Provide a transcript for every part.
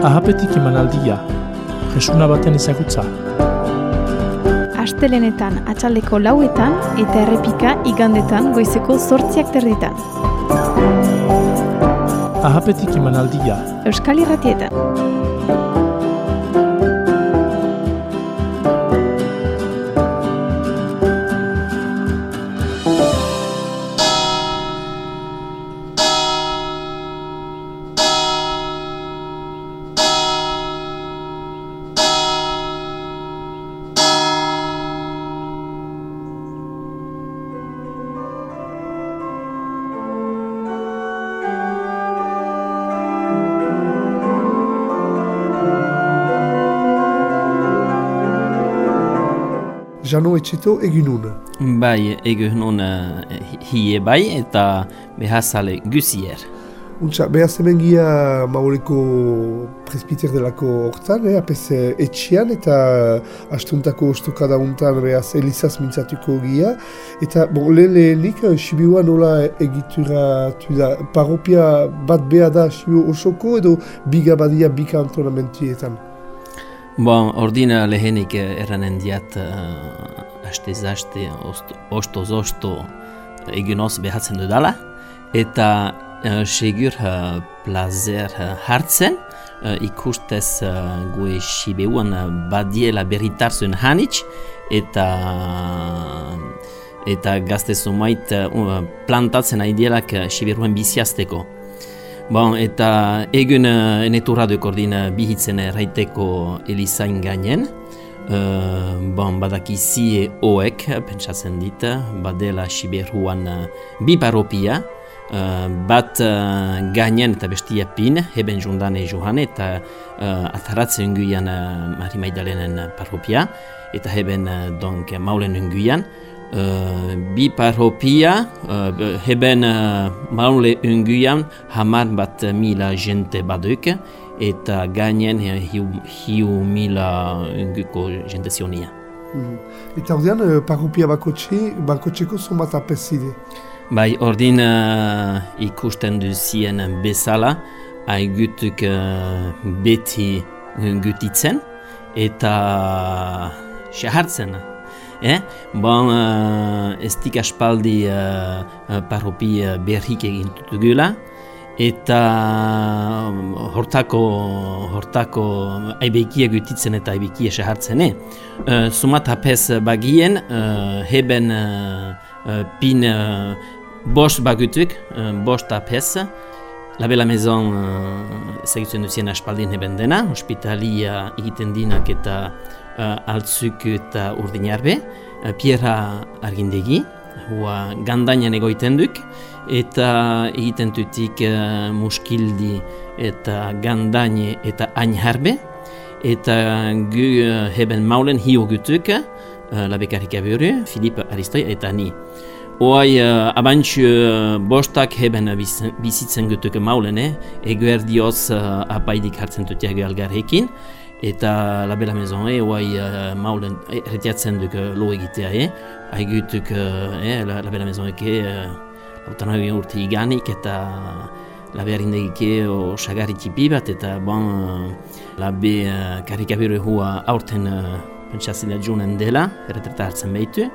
Ahapetik emanaldia, jesuna baten ezagutza. Astelenetan atxaldeko lauetan eta errepika igandetan goizeko zortziak terditan. Ahapetik emanaldia, Euskal Irratietan. Jano etxeto eginun. Bai, egun hon uh, hie bai eta behazale guzier. Untsa, behaz hemen gia maureko presbiter delako hortan, eh, apes eh, etxean eta astuntako ostokada untan behaz elizaz mintzatuko gia. Eta, bon, lehen lehenik, eh, Sibiua nola egituratu da, paropia bat beha da Sibiu osoko edo biga badia bika antonamentietan. Bon, ordina lehenik eh, erranen diat uh, aste zaste osto zosto egunoz behatzen dudala eta uh, segur uh, plazer uh, hartzen uh, ikustez uh, gue Sibeuan uh, badiela berritarzuen hanitz eta eta gazte zumait uh, plantatzen aidielak uh, Siberuen biziazteko. Bon, eta egun uh, eneturra duk ordin uh, bihitzen erraiteko Elizain gainen. Uh, bon, badakizi oek, pentsatzen dit, badela Siberhuan uh, bi paropia. Uh, bat uh, gainen eta bestia pin, heben jundane johan eta uh, ataratzen unguian uh, Mari Maidalenen paropia. Eta heben uh, donk maulen unguian. Uh, bi parropia, uh, heben uh, maule unguian hamar bat mila jente baduk eta gainen hiu, hiu mila unguko jente zionia. Mm. Eta ordean, uh, parropia bakotxe, bakotxeko zonbat apeside? Bai, ordin uh, ikusten duzien bezala, haigutuk uh, beti gutitzen eta xahartzen. Eh? Bon, uh, ez dik aspaldi uh, parropi uh, berrik egin dutugula, eta hortako, hortako aibekia gutitzen eta aibekia sehartzen. Eh? Uh, sumat hapez bagien, uh, heben uh, pin uh, bost bagutuk, uh, bost hapez, La Bella Maison uh, ezagutzen duzien aspaldin heben dena, hospitalia egiten dinak eta uh, altzuk eta urdinarbe, uh, Pierra argindegi, hua gandainan egoiten duk, eta egiten dutik uh, muskildi eta gandaine eta ainharbe, eta gu uh, heben maulen hio gutuk, uh, labekarrik aburu, Filip Aristoi eta ni. Oai, uh, abantxu uh, bostak heben bizitzen gutuk maulen, eh? eguerdioz uh, apaidik hartzen dutiak algarrekin, eta la bella maison e oai uh, maulen retiatzen duk uh, lo egitea e haigutuk uh, la, la bella maison eke uh, urte iganik eta la berindegike o sagari tipi bat eta bon uh, la be uh, karikabiru hua aurten uh, pentsatzen junen dela erretreta hartzen behitu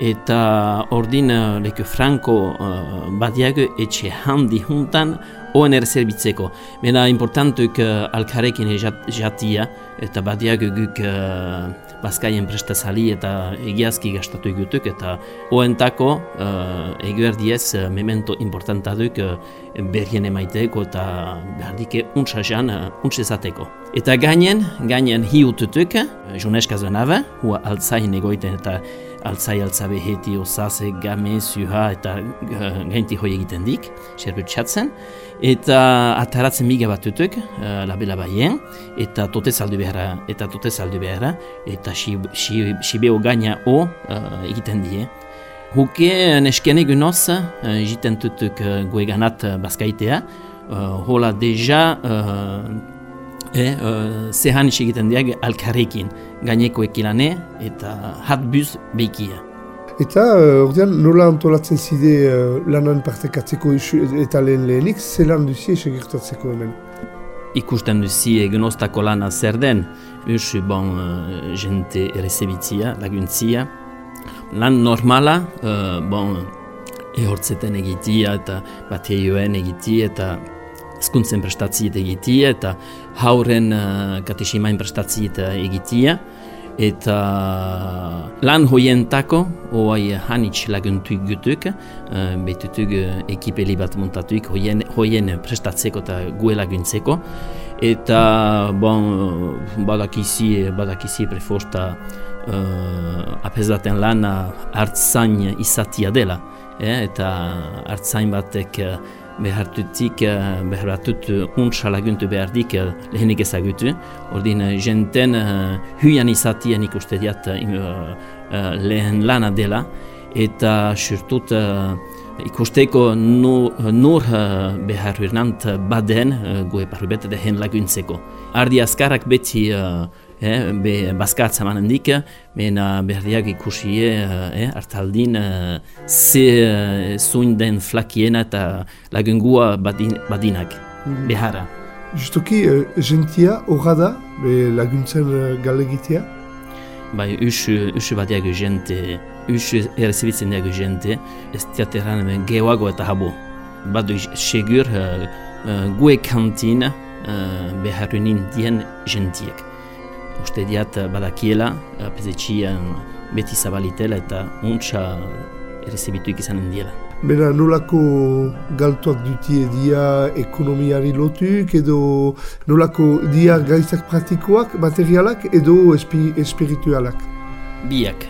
eta ordin uh, leke franco uh, badiago etxe handi juntan ONR zerbitzeko. Mena importantuk uh, alkarekin jatia eta badiago guk uh, bazkaien prestazali eta egiazki gastatu egutuk eta oentako uh, eguerdiez uh, memento importantaduk uh, berrien emaiteko eta behar dike untsajan uh, untsezateko. Eta gainen, gainen hiututuk, uh, Juneska Zonabe, hua altzain egoiten eta altzai altzabe heti osase, game, zuha eta uh, gainti hoi egiten dik, serbutxatzen. Eta ataratzen miga bat dutuk, uh, labela baien, eta tote zaldu beharra, eta tote zaldu beharra, eta sibeo si, si gaina o uh, egiten die. Huke nesken egunoz, uh, egiten dutuk uh, goeganat uh, bazkaitea, uh, hola deja uh, E, uh, zehan egiten diag alkarrekin, gaineko ekilane eta hat buz behikia. Eta, uh, ordean, nola antolatzen zide uh, lanan partekatzeko eta lehen lehenik, zelan duzie esegirtatzeko hemen? ikusten duzi egunoztako lana zer den, us bon uh, jente errezebitzia, laguntzia. Lan normala, uh, bon, ehortzeten egitia eta bateioen egitia eta eskuntzen prestatziet egitia eta hauren uh, katesimain prestatziet egitia eta lan hoientako oai hanitz laguntuik gutuk uh, betutuk uh, ekipeli bat montatuik hoien, hoien prestatzeko eta gue laguntzeko. Eta bon, badakizi, badakizi preforta uh, apezaten lana hartzain izatia dela eh, eta hartzain batek uh, behartutik, uh, behartut untsa laguntu behar dik lehenik ezagutu. Ordin, jenten uh, huian izatien ikuste diat uh, uh, lehen lana dela eta surtut uh, ikusteko nur, nur uh, behar baden uh, goe parrubet dehen laguntzeko. Ardi azkarrak beti uh, eh, be baskatza manen dik, mena berriak ikusi eh, hartaldin eh, ze eh, zuin den flakiena eta lagungua badin, badinak, mm. behara. Justoki, uh, gentia horra da, be laguntzen uh, galegitea? Bai, usu, usu badiak gente, usu errezibitzen diak gente, ez teateran geoago eta habo. Badu segur uh, uh, gue kantin uh, beharunin dien gentiek uste diat eh, badakiela, eh, pezetxian beti zabalitela eta untsa errezebituik izanen diela. Bera, nolako galtuak dutie dia ekonomiari lotuk edo nolako dia gaizak praktikoak, materialak edo espi, espiritualak? Biak.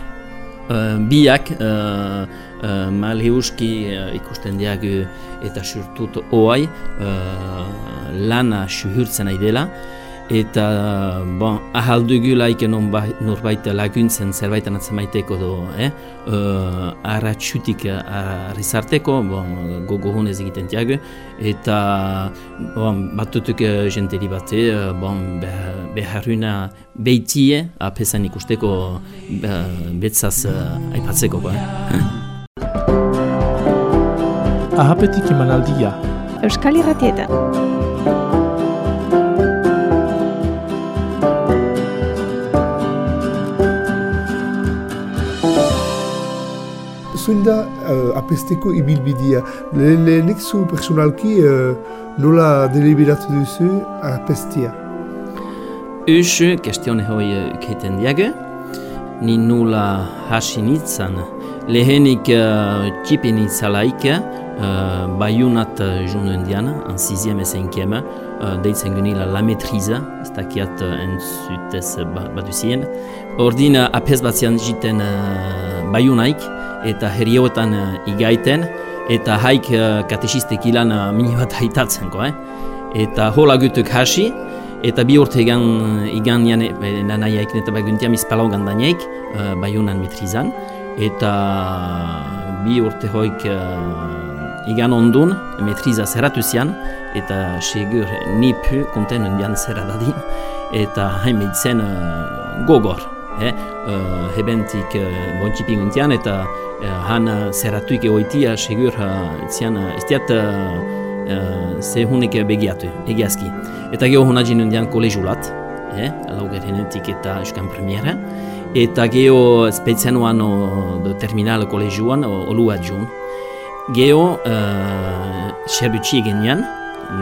Uh, biak, uh, uh, malheuski uh, ikusten diagu eta surtut oai, uh, lana suhurtzen nahi dela, eta bon, ahaldugu laike non ba, norbait laguntzen zerbait anatzen maiteko do, eh? Uh, arratxutik arrizarteko, bon, gogo honez egiten tiago, eta bon, batutuk jenteri bate, bon, beharruina beitie, apesan ikusteko betzaz uh, aipatzeko. Eh? Ahapetik emanaldia. Euskal Irratietan. Zuin da uh, apesteko ibilbidea. Lehen lehenik zu personalki nola deliberatu duzu apestia? Hoi diage, ni nola hasi nitzan. Lehenik uh, txipin itzalaik, uh, en sixième et cinquième, deitzen genila la metriza, ez dakiat uh, entzutez baduzien. Ordin apes batzian baiunaik, eta herrioetan uh, igaiten, eta haik uh, katexistek ilan uh, mini bat haitatzen, eh? eta hola gutuk hasi, eta bi urte egan igan jane, nanai haikin eta baguntia mizpalau gandaneik, uh, baiunan mitrizan, eta bi urte hoik uh, igan ondun, metriza zerratu zian, eta segur nipu konten undian zerradadin, eta hain meditzen uh, gogor. Eh? Uh, hebentik uh, bontxipin eta uh, han uh, zerratuik egoitia segur uh, zian uh, ez diat uh, ze hunek begiatu, egiazki. Eta geho hona jinen dian kolegulat, eh? lauger genetik eta eskan premiera. Eta geho spezianuan do terminal koleguan, olua jun. Geho uh, xerbutxi egenean,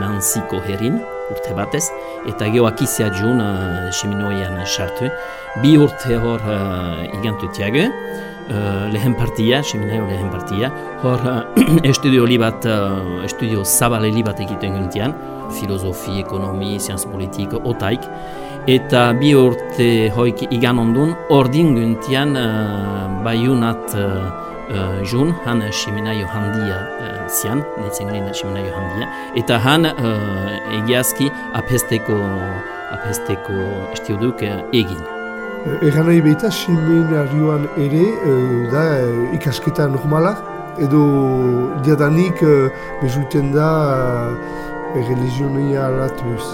Nancyko herin, urte batez, eta geho akizia jun uh, seminoian sartu. Bi urte hor uh, igantu tiago, uh, lehen partia, seminario lehen partia, hor uh, estudio li bat, uh, estudio zabale li bat egiten guntian, filosofi, ekonomi, zianz politik, otaik, eta bi urte hoik igan ondun, ordin guntian uh, baiunat uh, uh, jun, han seminario handia uh, zian, netzen ginen seminario handia, eta han uh, egiazki apesteko, apesteko estudiok uh, egin. Egan nahi behita, seminarioan ere, e, da, e, ikasketa normala, edo diadanik e, bezuten da e, religionia alatuz.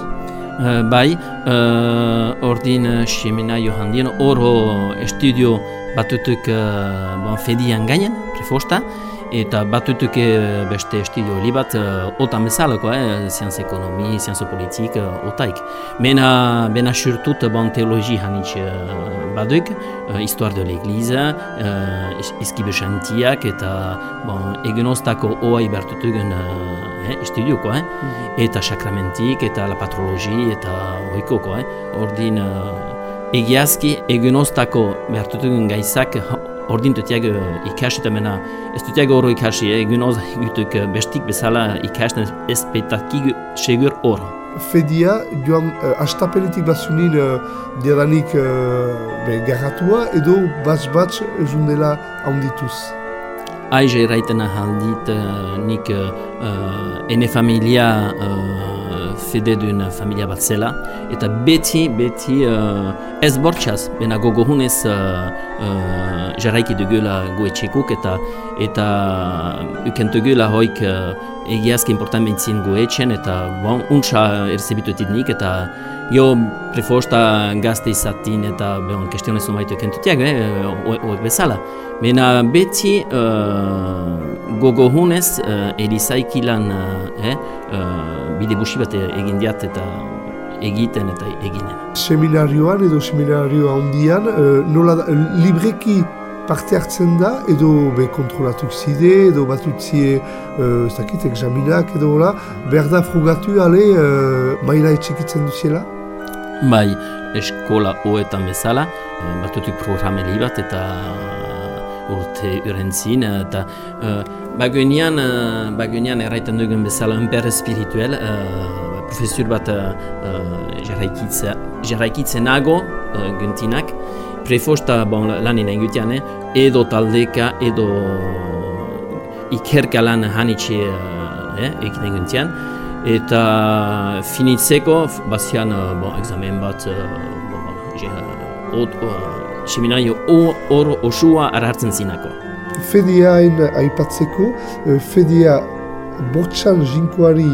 Uh, bai, uh, ordin uh, seminario oro estudio batutuk uh, bon, fedian gainen, prefosta, eta batutuk beste estudio li bat, uh, otan bezalako, eh, zianz ekonomi, zianz politik, uh, otaik. Bena, bena surtut bon teologi hanitz uh, baduk, uh, histoire de l'Eglise, uh, izkibe xantiak, eta bon, egunoztako oai bertutugun uh, eh, estudioko, eh? Mm. eta sakramentik, eta la patrologi, eta oikoko. Eh? Ordin, uh, egiazki, egunoztako bertutugun gaizak, ordin dutiak ikas eta mena, ez dutiak oro ikasi, egun oz egutuk bestik bezala ikasten ez petakik segur oro. Fedia, joan, uh, astapenetik batzunin uh, diadanik uh, garratua edo batz-batz jundela handituz. Aiz eraiten ahaldit uh, nik uh, ene familia uh, fede duen familia bat zela. Eta beti, beti uh, ez bortxaz, bena gogohunez uh, uh, jarraiki dugula goetxekuk eta eta ukentugula hoik uh, egiazki important bentzin goetxen eta bon, untsa erzebituetit nik eta jo prefosta gazte izatin eta bon, kestionez umaitu ukentutiak, eh, bezala. Bena beti uh, gogohunez uh, erizaikilan uh, eh, uh, bide busi bat egin diat eta egiten eta eginen. Seminarioan edo seminarioa handian, uh, nola libreki parte hartzen da, edo be kontrolatuk zide, edo bat utzie, uh, zakit, examinak, edo hola, behar da frugatu ale uh, maila etxekitzen duziela? Bai, eskola hoetan bezala, batutuk programeli bat eta urte urentzin, eta uh, bagoenian, uh, bagoenian erraiten dugun bezala unper espirituel, uh, profesur bat uh, jarraikitzen nago, uh, guntinak, prefosta bon, lanin engutian, eh? edo taldeka, edo ikerka lan hanitxe eh, eh egiten guntian. Eta finitzeko, bazian, eh, bon, examen bat, uh, bon, uh, seminario hor osua arartzen zinako. Fediain aipatzeko, fedia botxan jinkoari,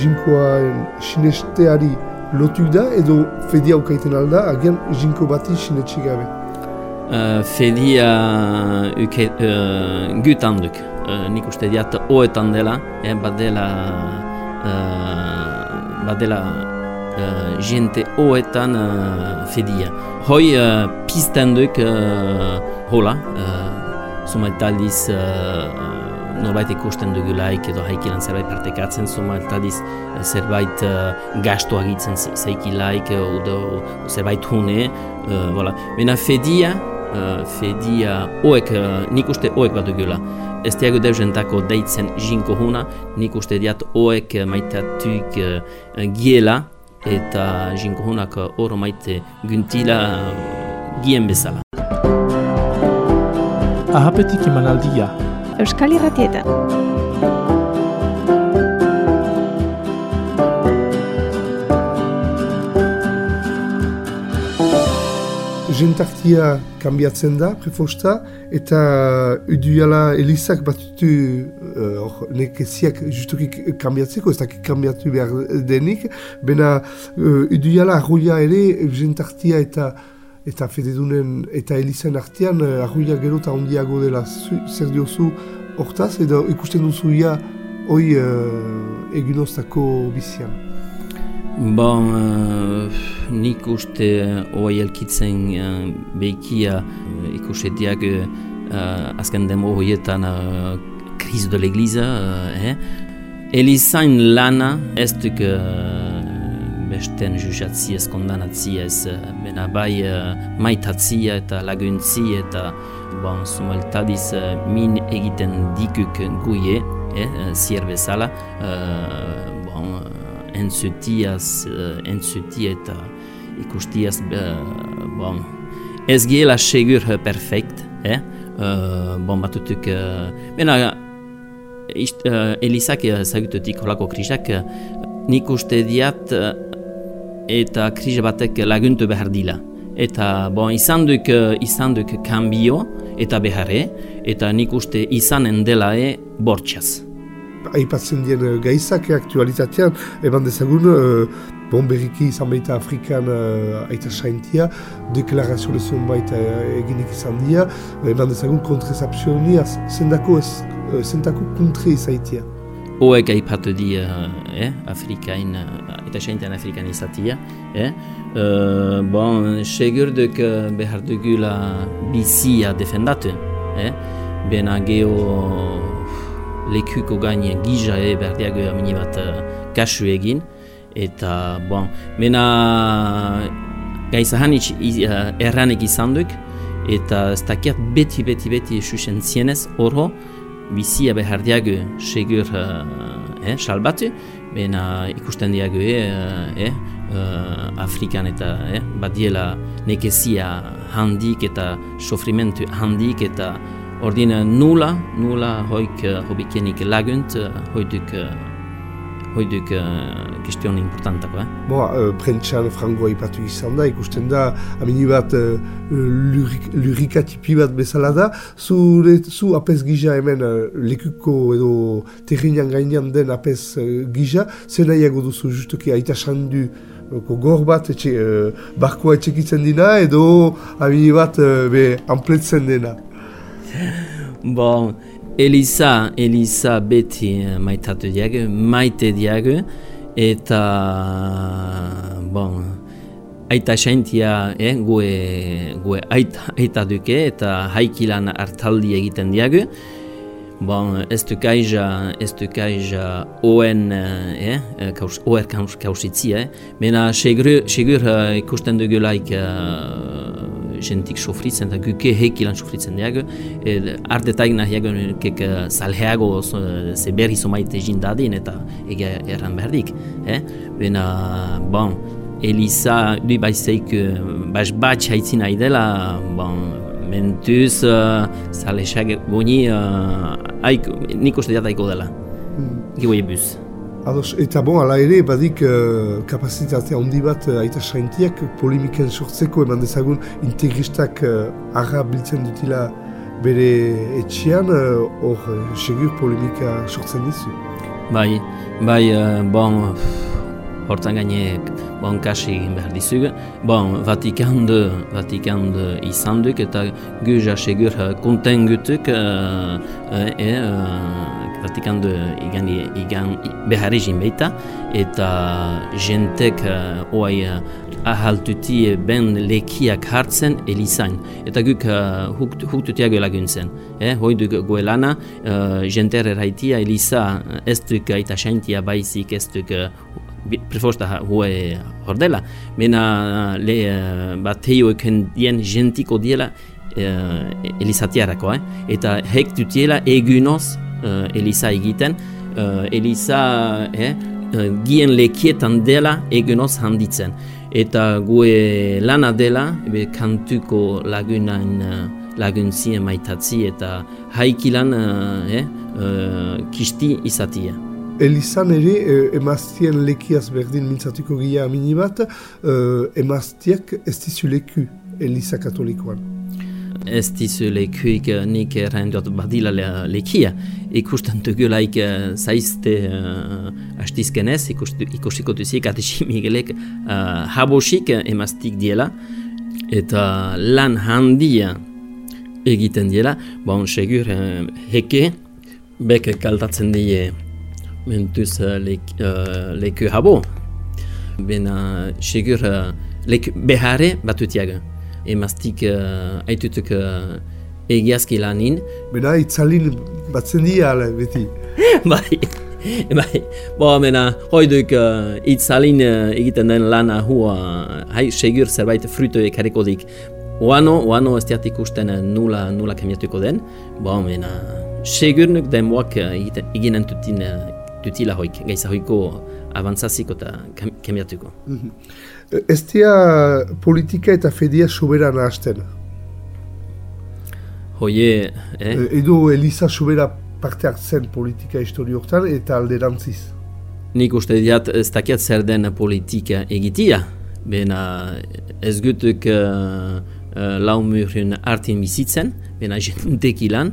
jinkoaren sinesteari lotu da edo fedia ukaiten alda, agian jinko bati sinetxe gabe? Uh, fedia uh, gutan duk. Uh, nik uste diat oetan dela, eh, badela, uh, badela uh, jente oetan uh, fedia. Hoi uh, pizten duk uh, hola, uh, sumaitaliz uh, norbait ikusten dugulaik edo haikilan zerbait partekatzen zuma eta diz eh, zerbait uh, gasto agitzen zeikilaik edo zerbait hune uh, voilà. Bena fedia uh, fedia oek, uh, nik uste oek bat dugula. Ez diago deuzentako deitzen jinko huna nik uste diat oek maitatuk uh, giela eta jinko hunak oro maite guntila uh, gien bezala. Ahapetik emanaldia, Euskal Irratietan. Jentartia kambiatzen da, prefosta, eta uduala elizak batutu uh, nekeziak justukik kambiatzeko, ez dakik kambiatu behar denik, bena uh, uduala arroia ere jentartia eta eta fededunen eta elizen artean uh, arruia gero eta ondiago dela zer diozu hortaz edo ikusten duzu ia hoi uh, egunoztako bizian? Bon, uh, nik uste hoi uh, elkitzen uh, behikia uh, ikusetiak uh, azken demo horietan uh, kriz de l'egliza, uh, eh? Elizain lana ez duk besten jujatzia ez kondanatzia ez bena bai uh, maitatzia eta laguntzi eta bon, sumaltadiz uh, min egiten dikuk guie eh, zier bezala uh, bon, uh, entzutiaz uh, entzuti eta ikustiaz uh, bon, ez giela segur perfekt eh? uh, bon batutuk uh, bena uh, Elizak zagututik holako krisak nik uste diat eta krize batek laguntu behar dila. Eta bon, izan duk, izan duk kanbio eta beharre, eta nik uste izanen dela e bortxaz. aipatzen dien uh, gaizak aktualitatean, eban dezagun, uh, bon berriki izan baita Afrikan uh, aita saintia, deklarazio lezun baita uh, eginik izan dia, eban dezagun kontrezapzio nia, zendako, uh, zendako kontre izaitia. Oek aipatu di eh, Afrikain, eta saintean Afrikan izatia. Eh? Uh, bon, segur duk uh, behar dugula bizia defendatu. Eh? Bena geho lekuko gaine gija e berdiago amini bat uh, kasu egin. Eta, bon, mena gaizahan uh, erranek izan duk. Eta ez dakiat beti, beti, beti susen zienez, oro, bizia behar diago segur uh, eh, salbatu, bena ikusten diago eh, eh, uh, Afrikan eta eh, badiela nekezia handik eta sofrimentu handik eta ordina nula, nula hoik hobikenik lagunt, hoiduk uh, hoiduk uh, kestion importantako. Eh? Boa, uh, prentxan frangoa ipatu izan da, ikusten da, amini bat uh, lurik, lurikatipi bat bezala da, zu, zu apes gija hemen uh, lekuko edo terrinan gainean den apes uh, gija, zer nahiago duzu justuki aita sandu Ko gor bat etxe, uh, barkoa etxekitzen dina edo amini bat uh, be ampletzen dena. Bon, Elisa, Elisa beti eh, maitatu diagu, maite diagu, eta, bon, aita saintia, eh, gue, gue aita, aita duke, eta haikilan hartaldi egiten diagu. Bon, ez du kaija, ez du kaija oen, eh, eh kaus, oer kaus, kausitzi, eh. Mena, segur, segur uh, ikusten dugulaik uh, jentik sofritzen, eta guke hekilan sofritzen diago. E, Ardetaik nahiago kek salheago ze berri somaite jindadin eta ege erran berdik. Eh? Bena, bon, Elisa, du baizeik, bas bat haitzin nahi dela, bon, mentuz, uh, salheago goni, uh, aik, nik uste dela. Mm. Giboi buz. Ados, eta bon, ala ere, badik uh, kapazitatea handi bat uh, aita saintiak polimiken sortzeko eman dezagun integristak uh, arra biltzen dutila bere etxean, hor uh, segur polimika sortzen dizu. Bai, bai, uh, bon, hortan gainek, bon, kasi egin behar dizugu. Bon, Vatikan de, Vatikan de izan duk, eta guja segur uh, konten gutuk, uh, uh, uh, Vatikan du igan, igan behar egin behita, eta jentek uh, oai uh, ahaltuti ben lekiak hartzen elizain. Eta guk uh, huktu laguntzen. Eh? Hoi duk goelana, uh, jenter erraitia eliza ez duk aita saintia baizik ez duk uh, prefosta hoe hordela. Mena le uh, bat dien jentiko diela uh, elizatiarako. Eh? Eta hek dutiela egunoz uh, Elisa egiten. Uh, Elisa eh, uh, gien lekietan dela egunoz handitzen. Eta gue lana dela, ebe kantuko lagunan laguntzien maitatzi eta haikilan eh, kisti izatia. Elizan ere, emaztien lekiaz berdin mintzatuko gila amini bat, uh, emaztiak ez dizu leku Eliza katolikoan ez dizu lekuik nik erraindot badila le, lekia. Ikusten dugulaik zaizte uh, astizkenez, ikusiko duzik atesi Miguelek uh, habosik emaztik diela, eta lan handia egiten diela, bon, segur uh, heke, bek kaltatzen die mentuz uh, lek, uh, leku habo. Bena, segur uh, leku behare batutiaga emaztik uh, aitutuk uh, egiazki lanin. Bena, itzalin batzen dira, beti. bai, bai. Bo, mena, hoiduk uh, itzalin uh, egiten den lana hua, hai, segur zerbait fruto ekariko dik. Oano, oano ez diat ikusten nula, nula kemiatuko den. Bo, mena, segur nuk den moak uh, eginen tutin, uh, tutila hoik, gaisa hoiko avantzaziko eta kemiatuko. Mm -hmm. Ez dia politika eta fedia soberan hasten? Hoie, eh? E, edo Elisa sobera parte hartzen politika histori horretan eta alderantziz? Nik uste diat ez dakiat zer den politika egitia. Bena ez gutuk uh, uh, laumurin artin bizitzen, bena jentek ilan,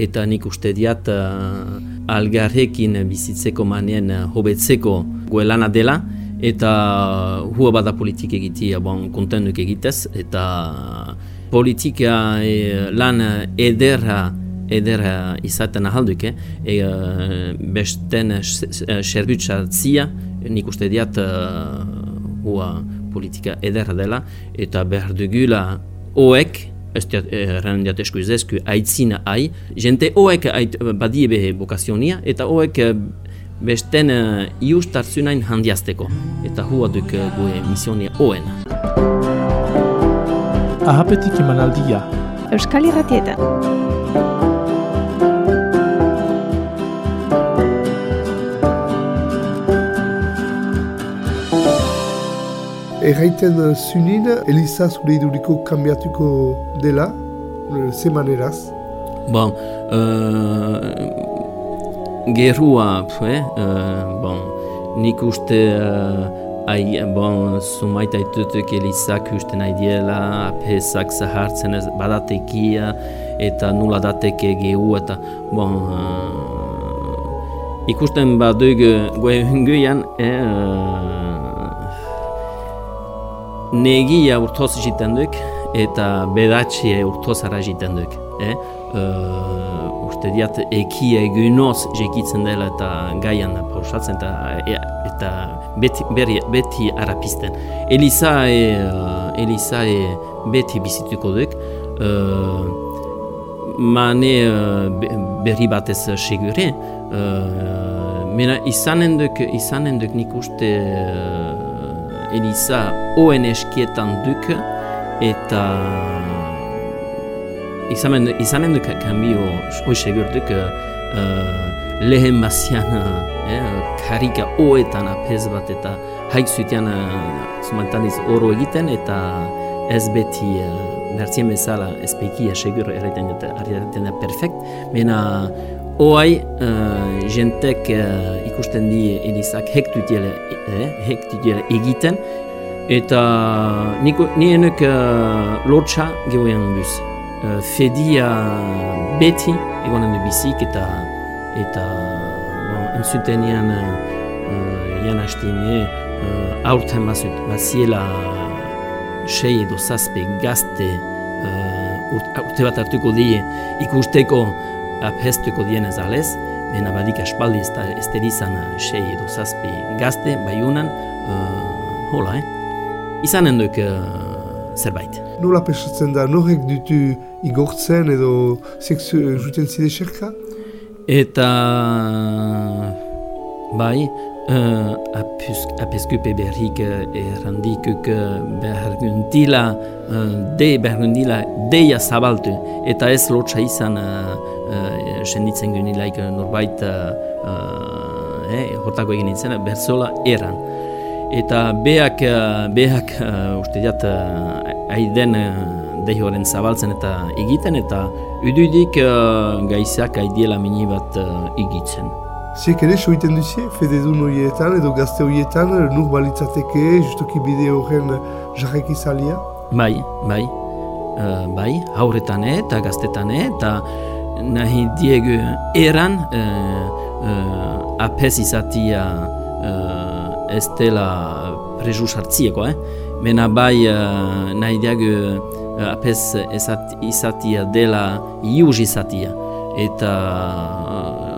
eta nik uste diat uh, algarrekin bizitzeko manen uh, hobetzeko goelana dela, eta hua bada politik egitea bon, kontenduk egitez, eta politika e, lan ederra ederra izaten ahalduk, eh? e, besten serbutsa zia, nik uste diat uh, hua politika ederra dela, eta behar dugula oek, ez diat erran diat esku izesku, aitzina ai, jente oek ait, badie bokazionia, eta oek besten uh, ius tartzunain handiazteko, eta hua duk uh, gue misionia oen. Ahapetik emanaldia. Euskal Irratietan. Erraiten zunin, Eliza zure iduriko kambiatuko dela, ze maneraz? Bon, gerua, eh? uh, bon, nik uste uh, ai, bon, sumait aitutuk elizak uste nahi diela, apesak zahartzen ez badatekia, eta nula dateke gehu, eta bon, uh, ikusten badug goe hunguian, eh, uh, negia urtoz jiten duk, eta bedatxie urtoz ara jiten duk. Eh? Uste diat ekia egunoz jekitzen dela eta gaian pausatzen eta, e, eta beti, berri, beti arapisten. Eliza, e, uh, Eliza e beti bizituko duk, uh, mane uh, berri batez segure, uh, mena izanen duk, izanen duk nik uste uh, Eliza oen eskietan duk, eta izanen, izanen duk kambio hoi segurtuk uh, lehen bazian uh, eh, karika oetan apez bat eta haik zuetan uh, oro egiten eta ez beti uh, bertzien bezala ez pekia segur erraiten da perfekt. Mena Oai, uh, jentek uh, ikusten di elizak hektutiela eh, egiten. Eta niko, nienek uh, lotxa gehoen duz uh, fedia beti egonen du bizik eta eta bon, entzutenean uh, jan hastine uh, aurten bazut baziela sei edo zazpe gazte uh, urte bat hartuko die ikusteko aphestuko dienez alez Bena badik aspaldi ez, ez derizan sei edo zazpi gazte, baiunan, uh, hola, eh? Izanen duk zerbait. Nola pesatzen da, norek dutu igortzen edo seksu juten zide xerka? Eta... bai, uh, apeskupe berrik errandikuk berguntila, uh, de berguntila deia zabaltu, eta ez lotxa izan uh, uh, senditzen gynilaik norbait uh, uh, eh, hortako egin nintzen, berzola eran eta beak eh, beak uh, uste jat uh, aiden uh, zabaltzen eta egiten eta ududik uh, gaizak aidiela mini bat uh, egitzen. Ziek ere, soiten duzie, fededun horietan edo gazte horietan, nur balitzateke, justuki bide horren jarrek izalia? Bai, bai, uh, bai, hauretan eta gaztetan eta nahi diegu eran uh, uh, apes izatia ez dela prejuz hartzieko, eh? Mena bai uh, nahi diagu uh, apes ezat, izatia dela iuz izatia. Eta uh,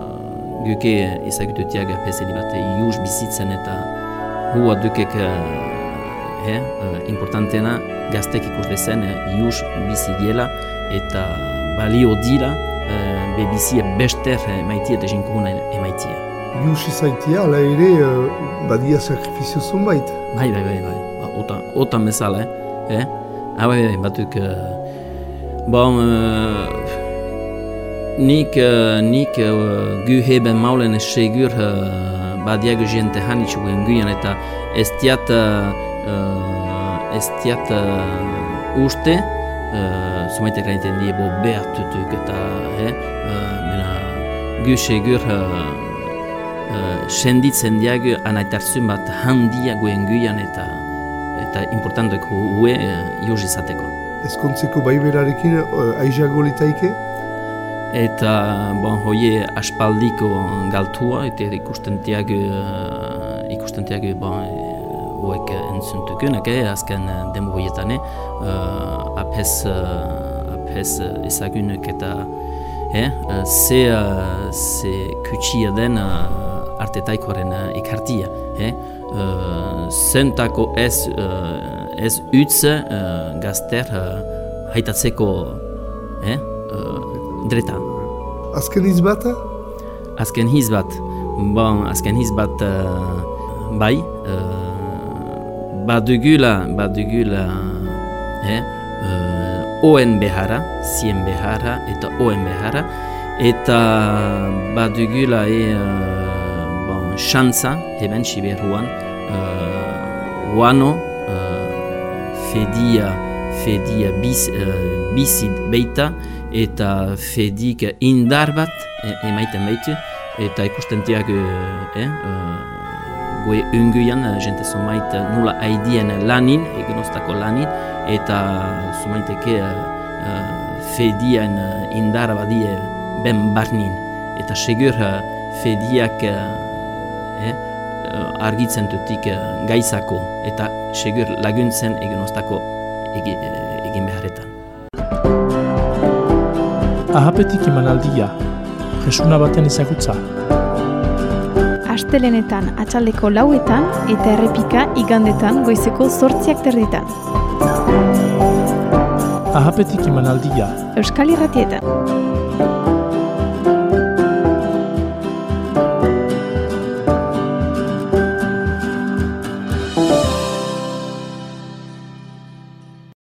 guke ezagututiak apes bat iuz bizitzen eta hua dukek uh, eh, importantena gaztek ikus bezen uh, iuz bizi diela eta balio dira uh, bebizia bester uh, maitia eta jinkuhuna emaitia. Iusi zaitia, ala ere, uh, badia sakrifizio zonbait. Bai, bai, bai, bai. Ba, otan, otan bezala, eh? eh? Ah, bai, bai, batuk... Uh, bon, uh, nik, uh, nik uh, gu heben maulen segur uh, badiago jente hanitxu guien eta ez tiat, uh, ez tiat uh, uste, uh, zumaitek reinten die bo behatutuk eta, eh? Uh, mena, gu segur... Uh, uh, senditzen diag anaitarzun bat handia goen guian eta eta importantoek hue uh, joz izateko. Ezkontzeko baimerarekin uh, aizago litaike? eta bon, hoie aspaldiko galtua, eta ikusten tiag, uh, ikusten tiag, bon, hoek entzuntukunak, eh, azken demo hoietan, uh, apes, uh, apes ezagunak eta eh, ze, uh, ze kutsia den uh, artetaikoaren uh, ikartia. Eh? Uh, zentako ez, uh, ez utz uh, gazter uh, haitatzeko eh? uh, dreta. Azken hizbat? Azken hizbat. Bon, azken hizbat uh, bai. Uh, badugula, badugula eh? uh, oen behara, zien behara eta oen behara. Eta badugula e uh, xantza, eben siberuan, uh, wano, uh, fedia, fedia bis, uh, bizit beita, eta fedik indar bat e, emaiten baitu, eta ikusten tiak eh, uh, goe unguian, jente somait nula haidien lanin, egenostako lanin, eta somaiteke uh, uh, fedian uh, indar badie ben barnin. Eta segur uh, fediak uh, eh, uh, argitzen dutik uh, gaizako, eta segur laguntzen egenostako egi, egin beharretan. Ahapetik emanaldia, jesuna baten ezagutza. Astelenetan atxaldeko lauetan eta errepika igandetan goizeko zortziak terditan. Ahapetik emanaldia. Euskal Irratietan.